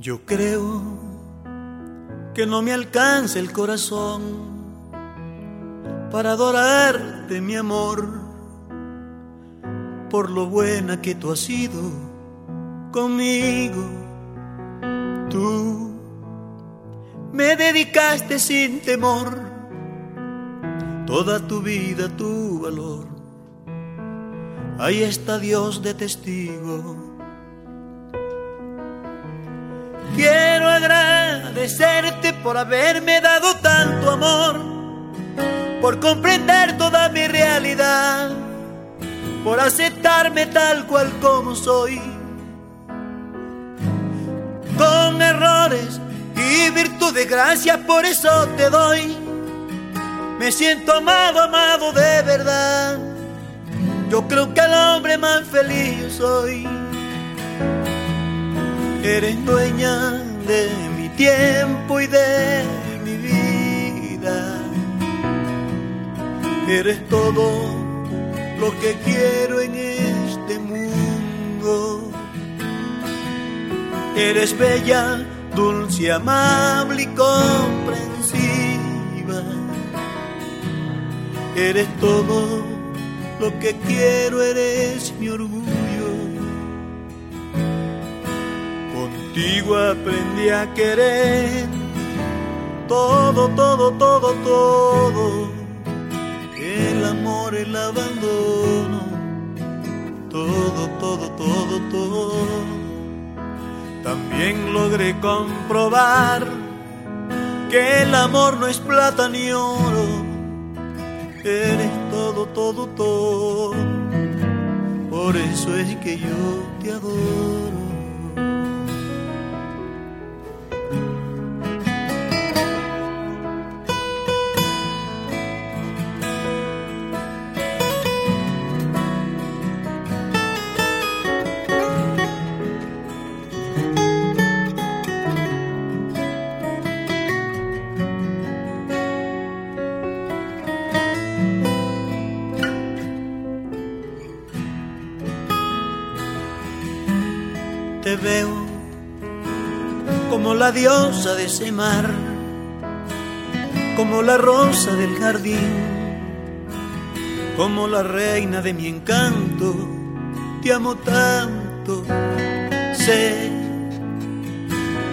Yo creo que no me alcanza el corazón para adorarte, mi amor, por lo buena que tú has sido conmigo. Tú me dedicaste sin temor toda tu vida, tu valor. Ahí está Dios de testigo Quiero agradecerte por haberme dado tanto amor, por comprender toda mi realidad, por aceptarme tal cual como soy. Con errores y virtudes, gracias por eso te doy. Me siento amado, amado de verdad. Yo creo que el hombre más feliz soy. Eres dueña de mi tiempo y de mi vida. Eres todo lo que quiero en este mundo. Eres bella, dulce, amable y comprensiva. Eres todo lo que quiero, eres mi orgullo. Contigo aprendí a querer todo, todo, todo, todo. El amor, el abandono, todo, todo, todo, todo. También logré comprobar que el amor no es plata ni oro. Eres todo, todo, todo. Por eso es que yo te adoro. Te veo como la diosa de ese mar, como la rosa del jardín, como la reina de mi encanto, te amo tanto, sé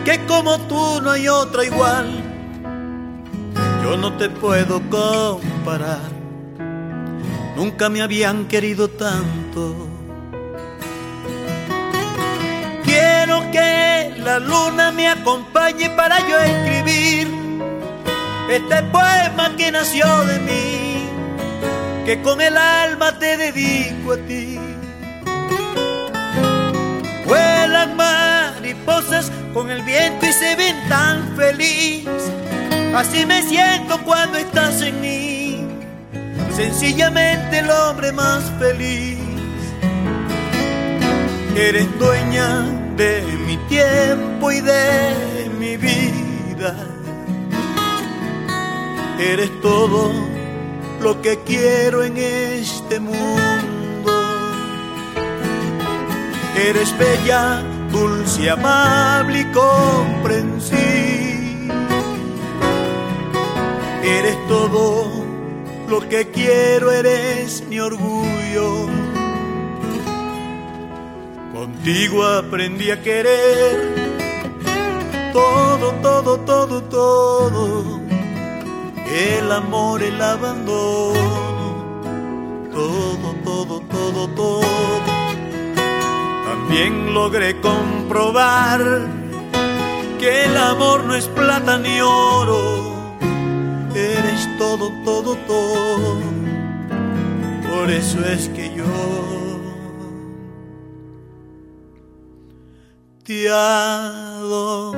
que como tú no hay otra igual, yo no te puedo comparar, nunca me habían querido tanto la luna me acompañe para yo escribir este poema que nació de mí, que con el alma te dedico a ti. Vuelan mariposas con el viento y se ven tan feliz, así me siento cuando estás en mí, sencillamente el hombre más feliz. Eres dueña de mi tiempo y de mi vida. Eres todo lo que quiero en este mundo. Eres bella, dulce, amable y comprensiva. Eres todo lo que quiero, eres mi orgullo Contigo aprendí a querer todo, todo, todo, todo. El amor, el abandono, todo, todo, todo, todo. También logré comprobar que el amor no es plata ni oro. Eres todo, todo, todo. Por eso es que yo adoro.